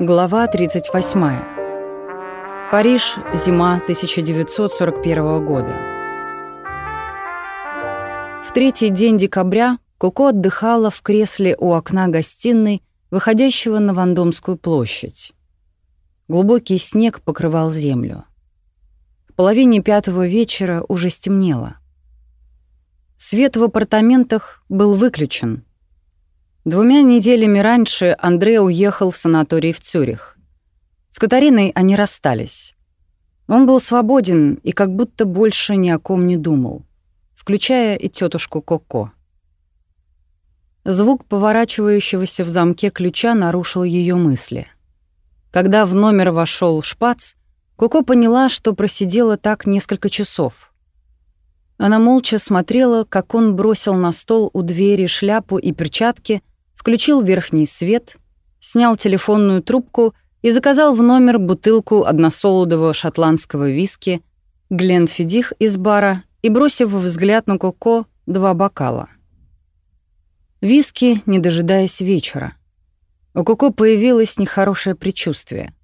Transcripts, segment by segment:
Глава 38. Париж, зима 1941 года. В третий день декабря Коко отдыхала в кресле у окна гостиной, выходящего на Вандомскую площадь. Глубокий снег покрывал землю. В половине пятого вечера уже стемнело. Свет в апартаментах был выключен — Двумя неделями раньше Андре уехал в санаторий в Цюрих. С Катариной они расстались. Он был свободен и как будто больше ни о ком не думал, включая и тетушку Коко. Звук поворачивающегося в замке ключа нарушил ее мысли. Когда в номер вошел шпац, Коко поняла, что просидела так несколько часов. Она молча смотрела, как он бросил на стол у двери шляпу и перчатки — включил верхний свет, снял телефонную трубку и заказал в номер бутылку односолодового шотландского виски, Гленфидих из бара и, бросив взгляд на Коко, два бокала. Виски, не дожидаясь вечера. У Коко появилось нехорошее предчувствие.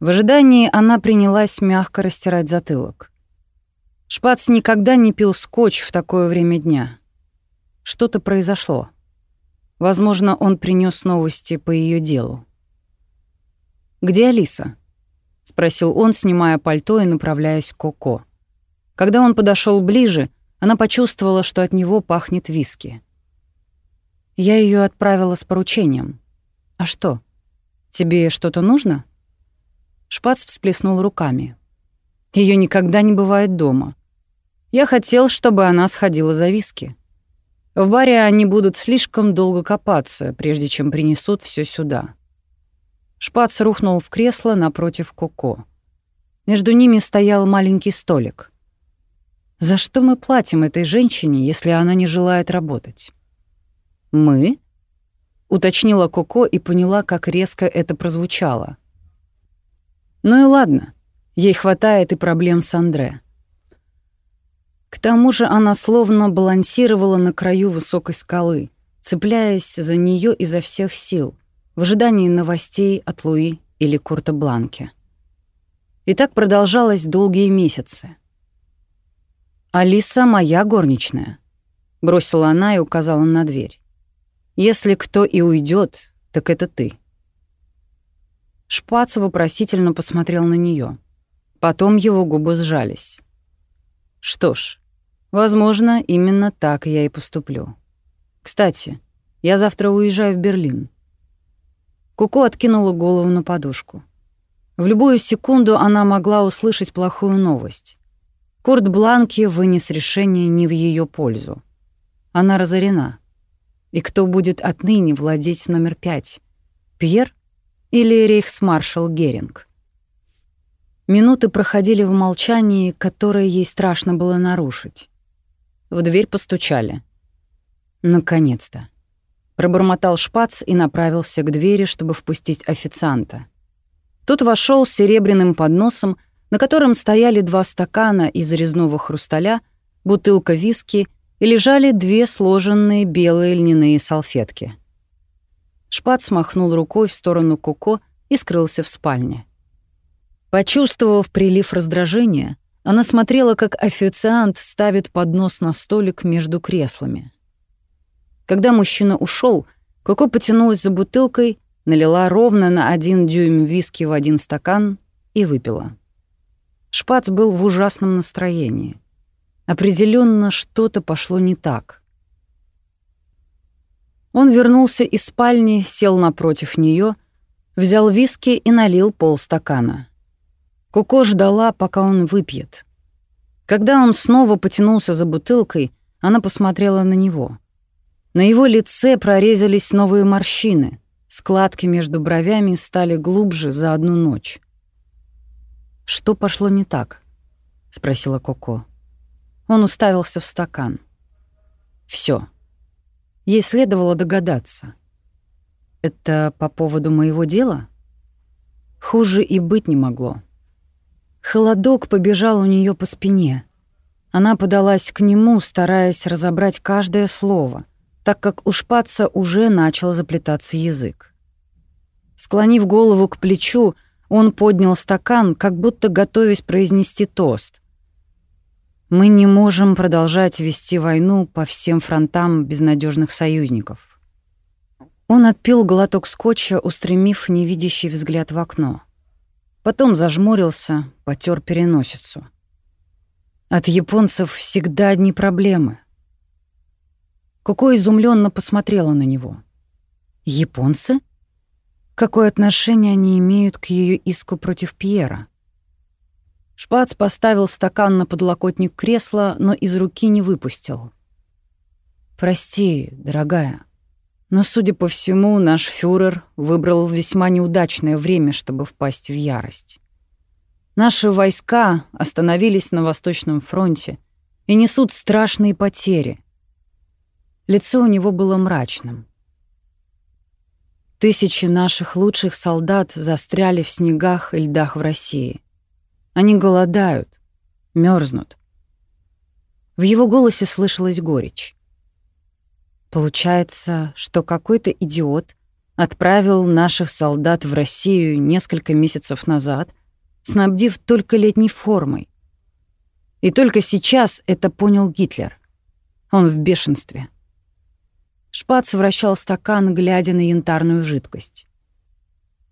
В ожидании она принялась мягко растирать затылок. Шпац никогда не пил скотч в такое время дня. Что-то произошло. Возможно, он принес новости по ее делу. «Где Алиса?» — спросил он, снимая пальто и направляясь к Коко. Когда он подошел ближе, она почувствовала, что от него пахнет виски. «Я ее отправила с поручением. А что? Тебе что-то нужно?» Шпац всплеснул руками. Ее никогда не бывает дома. Я хотел, чтобы она сходила за виски. В баре они будут слишком долго копаться, прежде чем принесут все сюда. Шпац рухнул в кресло напротив Коко. Между ними стоял маленький столик. За что мы платим этой женщине, если она не желает работать? Мы? уточнила Коко и поняла, как резко это прозвучало. Ну и ладно, ей хватает и проблем с Андре. К тому же она словно балансировала на краю высокой скалы, цепляясь за нее изо всех сил, в ожидании новостей от Луи или Курта Бланке. И так продолжалось долгие месяцы. «Алиса моя горничная», — бросила она и указала на дверь. «Если кто и уйдет, так это ты». Шпац вопросительно посмотрел на нее. Потом его губы сжались. «Что ж, Возможно, именно так я и поступлю. Кстати, я завтра уезжаю в Берлин. Куко откинула голову на подушку. В любую секунду она могла услышать плохую новость. Курт Бланки вынес решение не в ее пользу. Она разорена. И кто будет отныне владеть номер пять? Пьер или рейхсмаршал Геринг? Минуты проходили в молчании, которое ей страшно было нарушить. В дверь постучали. Наконец-то. Пробормотал шпац и направился к двери, чтобы впустить официанта. Тот вошел с серебряным подносом, на котором стояли два стакана из резного хрусталя, бутылка виски и лежали две сложенные белые льняные салфетки. Шпац махнул рукой в сторону Коко и скрылся в спальне. Почувствовав прилив раздражения, она смотрела, как официант ставит поднос на столик между креслами. Когда мужчина ушел, Коко потянулась за бутылкой, налила ровно на один дюйм виски в один стакан и выпила. Шпац был в ужасном настроении. Определенно что-то пошло не так. Он вернулся из спальни, сел напротив нее, взял виски и налил полстакана. Коко ждала, пока он выпьет. Когда он снова потянулся за бутылкой, она посмотрела на него. На его лице прорезались новые морщины, складки между бровями стали глубже за одну ночь. «Что пошло не так?» — спросила Коко. Он уставился в стакан. Все. Ей следовало догадаться. «Это по поводу моего дела?» Хуже и быть не могло. Холодок побежал у нее по спине. Она подалась к нему, стараясь разобрать каждое слово, так как у шпаца уже начал заплетаться язык. Склонив голову к плечу, он поднял стакан, как будто готовясь произнести тост. «Мы не можем продолжать вести войну по всем фронтам безнадежных союзников». Он отпил глоток скотча, устремив невидящий взгляд в окно. Потом зажмурился, потер переносицу. От японцев всегда одни проблемы. Коко изумленно посмотрела на него. «Японцы?» Какое отношение они имеют к ее иску против Пьера? Шпац поставил стакан на подлокотник кресла, но из руки не выпустил. «Прости, дорогая, но, судя по всему, наш фюрер выбрал весьма неудачное время, чтобы впасть в ярость. Наши войска остановились на Восточном фронте и несут страшные потери». Лицо у него было мрачным. Тысячи наших лучших солдат застряли в снегах и льдах в России. Они голодают, мерзнут. В его голосе слышалась горечь. Получается, что какой-то идиот отправил наших солдат в Россию несколько месяцев назад, снабдив только летней формой. И только сейчас это понял Гитлер. Он в бешенстве. Шпац вращал стакан, глядя на янтарную жидкость.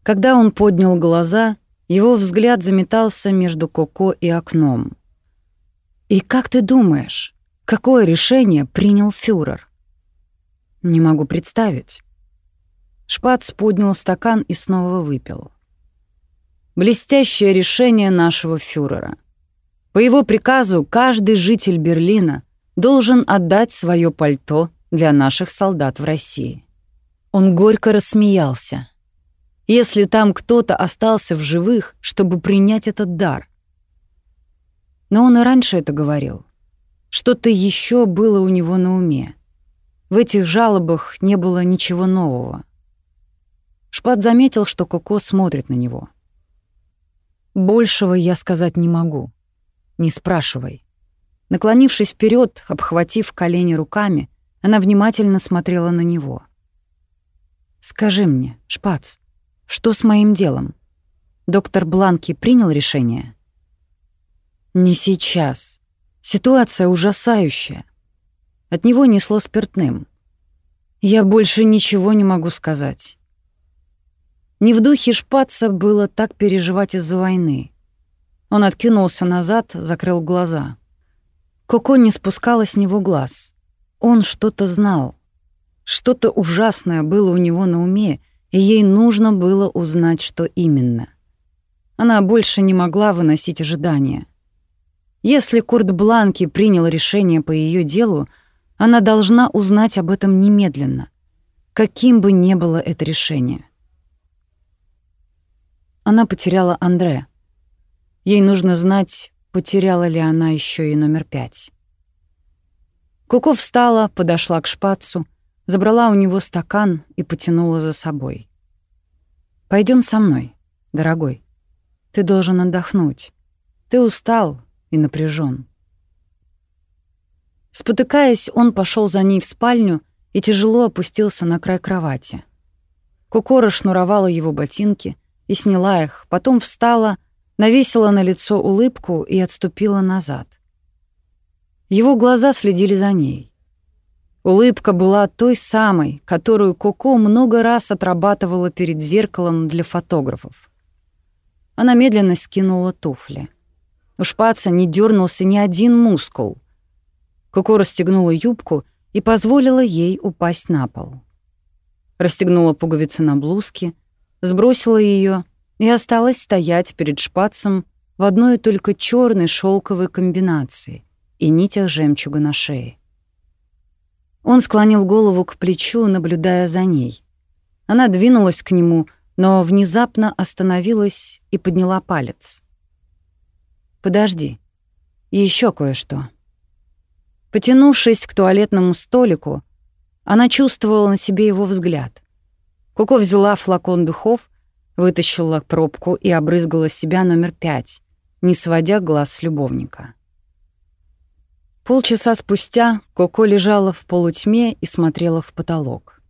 Когда он поднял глаза, его взгляд заметался между Коко и окном. «И как ты думаешь, какое решение принял фюрер?» «Не могу представить». Шпац поднял стакан и снова выпил. «Блестящее решение нашего фюрера. По его приказу каждый житель Берлина должен отдать свое пальто для наших солдат в России. Он горько рассмеялся. Если там кто-то остался в живых, чтобы принять этот дар. Но он и раньше это говорил. Что-то еще было у него на уме. В этих жалобах не было ничего нового. Шпат заметил, что Коко смотрит на него. «Большего я сказать не могу. Не спрашивай». Наклонившись вперед, обхватив колени руками, она внимательно смотрела на него. «Скажи мне, Шпац, что с моим делом? Доктор Бланки принял решение?» «Не сейчас. Ситуация ужасающая. От него несло спиртным. Я больше ничего не могу сказать». Не в духе Шпаца было так переживать из-за войны. Он откинулся назад, закрыл глаза. Коко не спускала с него глаз. Он что-то знал. Что-то ужасное было у него на уме, и ей нужно было узнать, что именно. Она больше не могла выносить ожидания. Если Курт Бланки принял решение по ее делу, она должна узнать об этом немедленно, каким бы ни было это решение. Она потеряла Андре. Ей нужно знать, потеряла ли она еще и номер пять. Куко встала, подошла к шпацу, забрала у него стакан и потянула за собой. Пойдем со мной, дорогой. Ты должен отдохнуть. Ты устал и напряжен. Спотыкаясь, он пошел за ней в спальню и тяжело опустился на край кровати. Куко расшнуровала его ботинки и сняла их, потом встала, навесила на лицо улыбку и отступила назад. Его глаза следили за ней. Улыбка была той самой, которую Коко много раз отрабатывала перед зеркалом для фотографов. Она медленно скинула туфли. У шпаца не дернулся ни один мускул. Коко расстегнула юбку и позволила ей упасть на пол. Расстегнула пуговицы на блузке, сбросила ее и осталась стоять перед шпацем в одной только черной шелковой комбинации и нитях жемчуга на шее. Он склонил голову к плечу, наблюдая за ней. Она двинулась к нему, но внезапно остановилась и подняла палец. «Подожди, еще кое-что». Потянувшись к туалетному столику, она чувствовала на себе его взгляд. Коко взяла флакон духов, вытащила пробку и обрызгала себя номер пять, не сводя глаз с любовника. Полчаса спустя Коко лежала в полутьме и смотрела в потолок.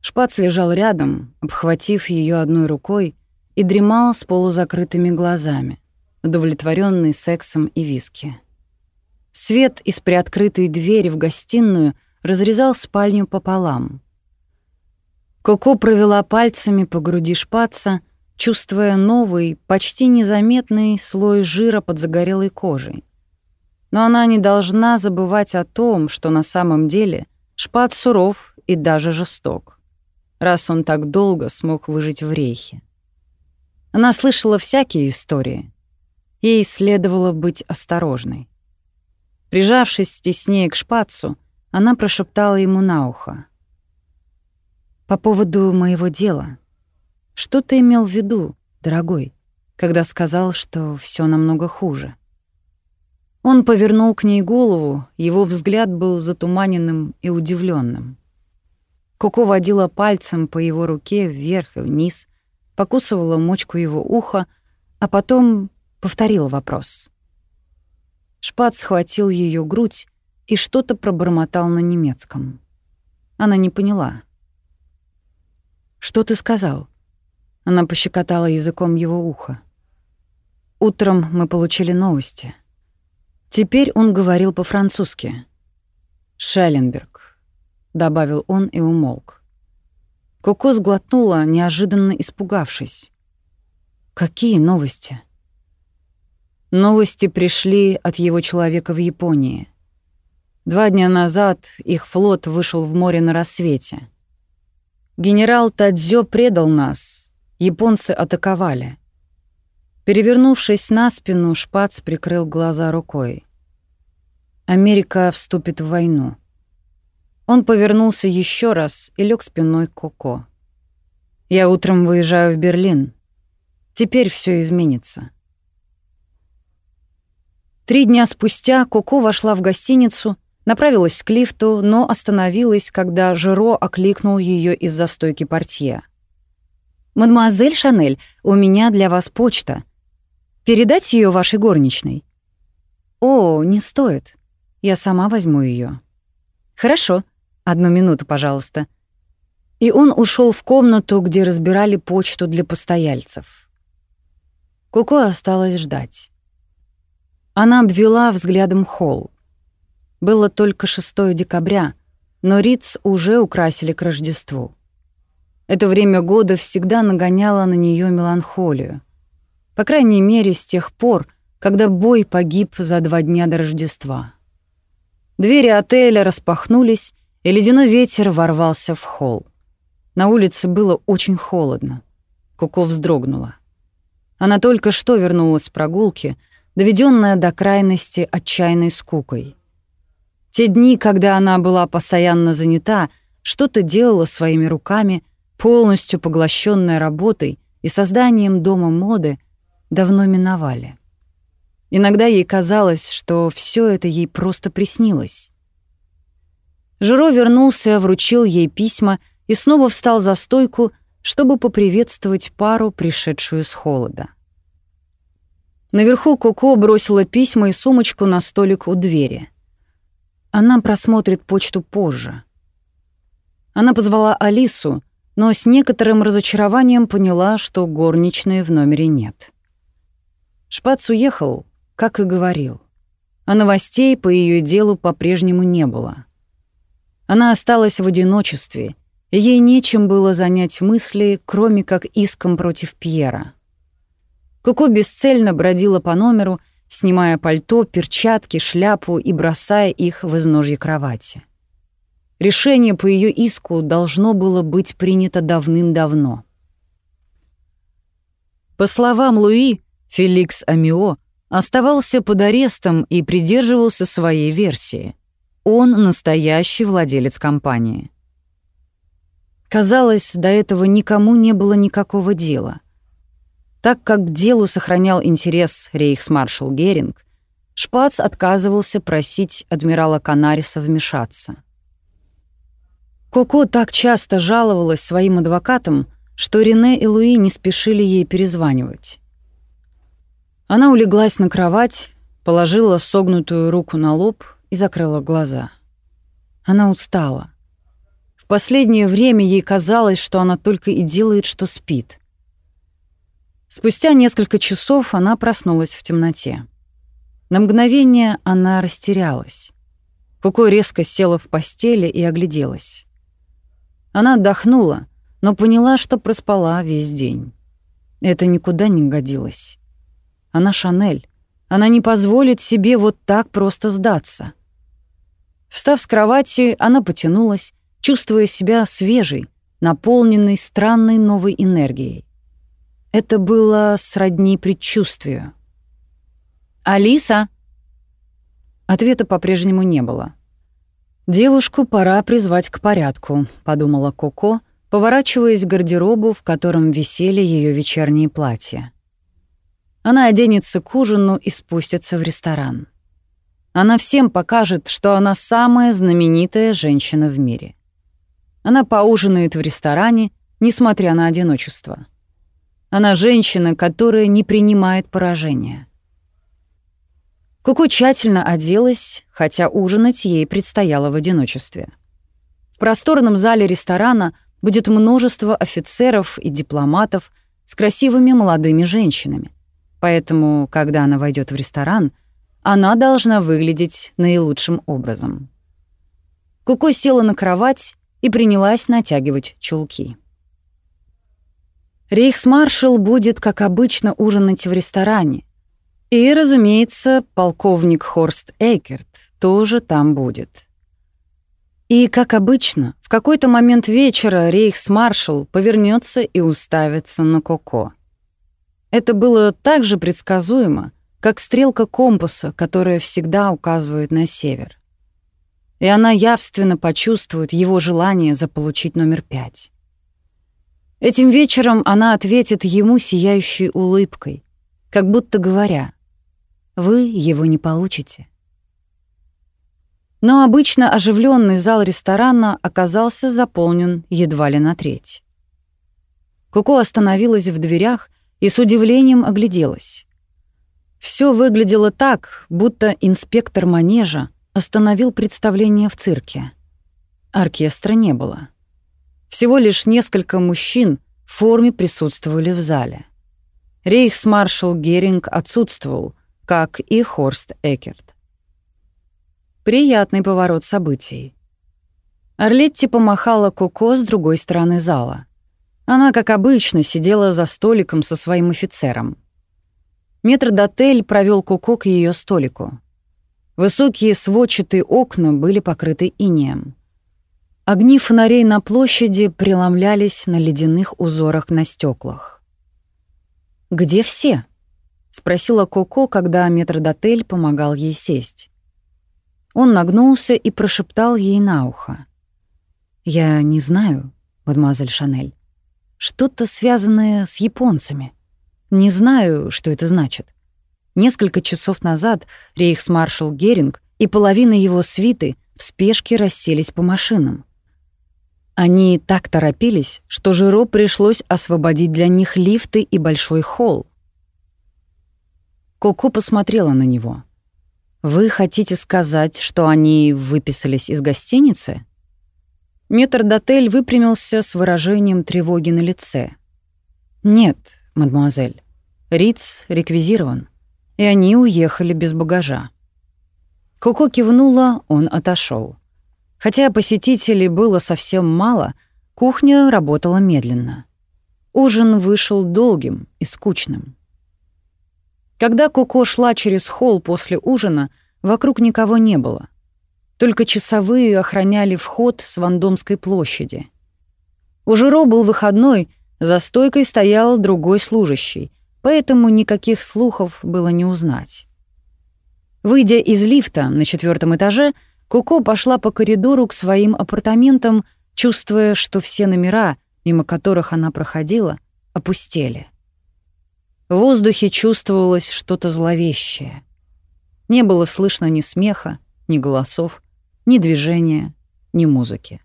Шпац лежал рядом, обхватив ее одной рукой, и дремал с полузакрытыми глазами, удовлетворенный сексом и виски. Свет из приоткрытой двери в гостиную разрезал спальню пополам. Коко провела пальцами по груди шпаца, чувствуя новый, почти незаметный слой жира под загорелой кожей. Но она не должна забывать о том, что на самом деле шпац суров и даже жесток, раз он так долго смог выжить в рейхе. Она слышала всякие истории. Ей следовало быть осторожной. Прижавшись теснее к шпацу, она прошептала ему на ухо. «По поводу моего дела. Что ты имел в виду, дорогой, когда сказал, что все намного хуже?» Он повернул к ней голову, его взгляд был затуманенным и удивленным. Коко водила пальцем по его руке вверх и вниз, покусывала мочку его уха, а потом повторила вопрос. Шпат схватил ее грудь и что-то пробормотал на немецком. Она не поняла. «Что ты сказал?» Она пощекотала языком его ухо. «Утром мы получили новости». Теперь он говорил по-французски. «Шелленберг», — добавил он и умолк. Коко сглотнула, неожиданно испугавшись. «Какие новости?» Новости пришли от его человека в Японии. Два дня назад их флот вышел в море на рассвете. Генерал Тадзё предал нас. Японцы атаковали. Перевернувшись на спину, Шпац прикрыл глаза рукой. Америка вступит в войну. Он повернулся еще раз и лег спиной к Коко. «Я утром выезжаю в Берлин. Теперь все изменится». Три дня спустя Коко вошла в гостиницу, направилась к лифту, но остановилась, когда Жиро окликнул ее из застойки портье. «Мадемуазель Шанель, у меня для вас почта. Передать ее вашей горничной?» «О, не стоит. Я сама возьму ее. «Хорошо», Одну минуту, пожалуйста». И он ушел в комнату, где разбирали почту для постояльцев. Куко осталось ждать. Она обвела взглядом холл. Было только 6 декабря, но Риц уже украсили к Рождеству. Это время года всегда нагоняло на нее меланхолию. По крайней мере, с тех пор, когда бой погиб за два дня до Рождества. Двери отеля распахнулись, и ледяной ветер ворвался в холл. На улице было очень холодно. Куко вздрогнула. Она только что вернулась с прогулки, доведенная до крайности отчаянной скукой. Те дни, когда она была постоянно занята, что-то делала своими руками, полностью поглощенная работой и созданием дома моды, давно миновали. Иногда ей казалось, что все это ей просто приснилось. Жиро вернулся, вручил ей письма и снова встал за стойку, чтобы поприветствовать пару, пришедшую с холода. Наверху Коко бросила письма и сумочку на столик у двери. Она просмотрит почту позже. Она позвала Алису, но с некоторым разочарованием поняла, что горничной в номере нет. Шпац уехал, как и говорил. А новостей по ее делу по-прежнему не было. Она осталась в одиночестве, и ей нечем было занять мысли, кроме как иском против Пьера. Коко бесцельно бродила по номеру, снимая пальто, перчатки, шляпу и бросая их в изножье кровати. Решение по ее иску должно было быть принято давным-давно. По словам Луи, Феликс Амио оставался под арестом и придерживался своей версии — он настоящий владелец компании. Казалось, до этого никому не было никакого дела. Так как к делу сохранял интерес рейхсмаршал Геринг, Шпац отказывался просить адмирала Канариса вмешаться. Коко так часто жаловалась своим адвокатам, что Рене и Луи не спешили ей перезванивать. Она улеглась на кровать, положила согнутую руку на лоб и закрыла глаза. Она устала. В последнее время ей казалось, что она только и делает, что спит. Спустя несколько часов она проснулась в темноте. На мгновение она растерялась. Куко резко села в постели и огляделась. Она отдохнула, но поняла, что проспала весь день. Это никуда не годилось. Она Шанель. Она не позволит себе вот так просто сдаться. Встав с кровати, она потянулась, чувствуя себя свежей, наполненной странной новой энергией. Это было сродни предчувствию. «Алиса!» Ответа по-прежнему не было. «Девушку пора призвать к порядку», — подумала Коко, поворачиваясь к гардеробу, в котором висели ее вечерние платья. Она оденется к ужину и спустится в ресторан. Она всем покажет, что она самая знаменитая женщина в мире. Она поужинает в ресторане, несмотря на одиночество. Она женщина, которая не принимает поражения. Куку тщательно оделась, хотя ужинать ей предстояло в одиночестве. В просторном зале ресторана будет множество офицеров и дипломатов с красивыми молодыми женщинами. Поэтому, когда она войдет в ресторан, она должна выглядеть наилучшим образом. Куко села на кровать и принялась натягивать чулки. Рейхсмаршал будет, как обычно, ужинать в ресторане. И, разумеется, полковник Хорст Эйкерт тоже там будет. И, как обычно, в какой-то момент вечера рейхсмаршал повернется и уставится на Коко. Это было так же предсказуемо, как стрелка компаса, которая всегда указывает на север. И она явственно почувствует его желание заполучить номер пять. Этим вечером она ответит ему сияющей улыбкой, как будто говоря, «Вы его не получите». Но обычно оживленный зал ресторана оказался заполнен едва ли на треть. Куко остановилась в дверях и с удивлением огляделась. Все выглядело так, будто инспектор манежа остановил представление в цирке. Оркестра не было. Всего лишь несколько мужчин в форме присутствовали в зале. Рейхсмаршал Геринг отсутствовал, как и Хорст Экерт. Приятный поворот событий. Орлетти помахала Коко с другой стороны зала. Она, как обычно, сидела за столиком со своим офицером. Метрдотель провел Коко к ее столику. Высокие сводчатые окна были покрыты инеем. Огни фонарей на площади преломлялись на ледяных узорах на стеклах. «Где все?» — спросила Коко, когда метрдотель помогал ей сесть. Он нагнулся и прошептал ей на ухо. «Я не знаю, мадемуазель Шанель. Что-то связанное с японцами. Не знаю, что это значит. Несколько часов назад рейхсмаршал Геринг и половина его свиты в спешке расселись по машинам. Они так торопились, что Жиро пришлось освободить для них лифты и большой холл. Коко посмотрела на него. «Вы хотите сказать, что они выписались из гостиницы?» Метрдотель выпрямился с выражением тревоги на лице. «Нет, мадемуазель, Риц реквизирован, и они уехали без багажа». Коко кивнула, он отошел. Хотя посетителей было совсем мало, кухня работала медленно. Ужин вышел долгим и скучным. Когда Коко шла через холл после ужина, вокруг никого не было. Только часовые охраняли вход с Вандомской площади. У Жиро был выходной, за стойкой стоял другой служащий, поэтому никаких слухов было не узнать. Выйдя из лифта на четвертом этаже, Коко пошла по коридору к своим апартаментам, чувствуя, что все номера, мимо которых она проходила, опустели. В воздухе чувствовалось что-то зловещее. Не было слышно ни смеха, ни голосов, ни движения, ни музыки.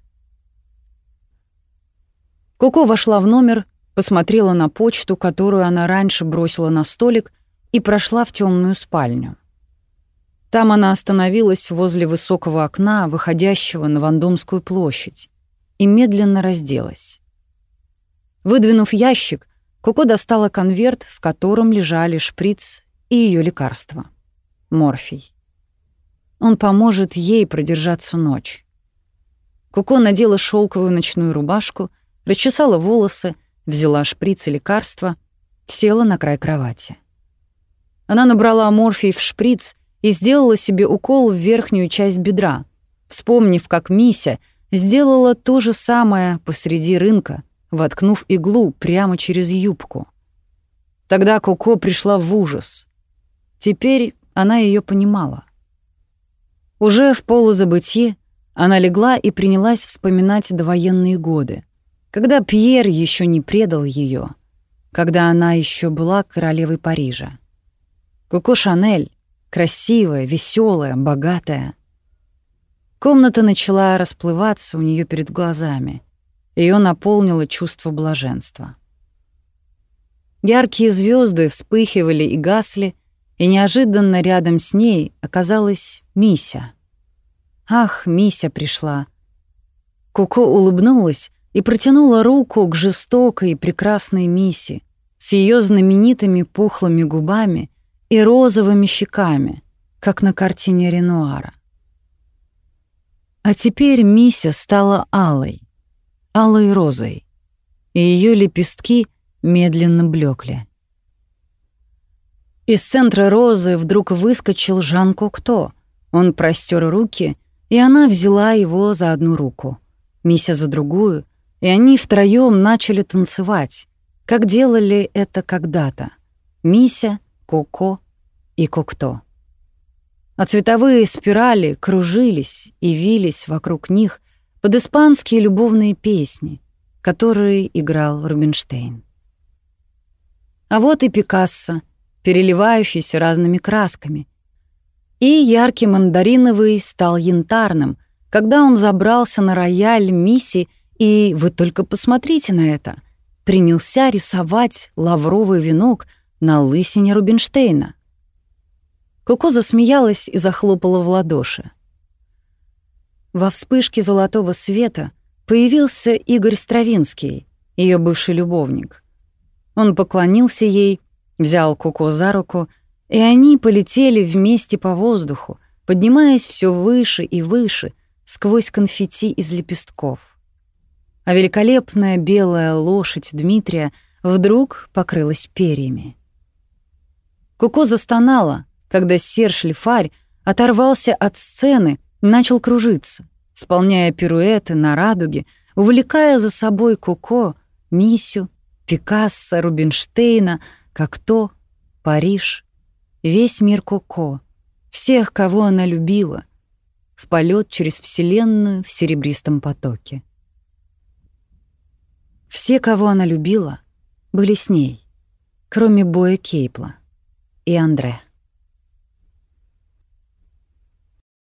Коко вошла в номер, посмотрела на почту, которую она раньше бросила на столик, и прошла в темную спальню. Там она остановилась возле высокого окна, выходящего на Вандомскую площадь. и медленно разделась. Выдвинув ящик, Коко достала конверт, в котором лежали шприц и ее лекарство. Морфий. Он поможет ей продержаться ночь. Коко надела шелковую ночную рубашку, расчесала волосы, взяла шприц и лекарство, села на край кровати. Она набрала морфий в шприц и сделала себе укол в верхнюю часть бедра, вспомнив, как Мися сделала то же самое посреди рынка, воткнув иглу прямо через юбку. Тогда Коко пришла в ужас. Теперь она ее понимала. Уже в полузабытье она легла и принялась вспоминать довоенные годы, когда Пьер еще не предал ее, когда она еще была королевой Парижа. Коко Шанель, красивая, веселая, богатая. Комната начала расплываться у нее перед глазами. Ее наполнило чувство блаженства. Яркие звезды вспыхивали и гасли, и неожиданно рядом с ней оказалась Мися. Ах, Мися пришла. Коко улыбнулась и протянула руку к жестокой и прекрасной Мисе с ее знаменитыми пухлыми губами и розовыми щеками, как на картине Ренуара. А теперь Мися стала алой, алой розой, и ее лепестки медленно блекли. Из центра розы вдруг выскочил Жан Кокто. Он простер руки, и она взяла его за одну руку, Мися за другую, и они втроем начали танцевать, как делали это когда-то. Мися, Коко и Кокто. А цветовые спирали кружились и вились вокруг них под испанские любовные песни, которые играл Рубинштейн. А вот и Пикассо, переливающийся разными красками. И яркий мандариновый стал янтарным, когда он забрался на рояль Мисси, и вы только посмотрите на это — принялся рисовать лавровый венок на лысине Рубинштейна. Коко засмеялась и захлопала в ладоши. Во вспышке золотого света появился Игорь Стравинский, ее бывший любовник. Он поклонился ей, взял Коко за руку, и они полетели вместе по воздуху, поднимаясь все выше и выше сквозь конфетти из лепестков а великолепная белая лошадь Дмитрия вдруг покрылась перьями. Куко застонала, когда Серж Лифарь оторвался от сцены, начал кружиться, исполняя пируэты на радуге, увлекая за собой Куко, Мисю, Пикассо, Рубинштейна, Кокто, Париж, весь мир Коко, всех, кого она любила, в полет через Вселенную в серебристом потоке. Все, кого она любила, были с ней, кроме Боя Кейпла и Андре.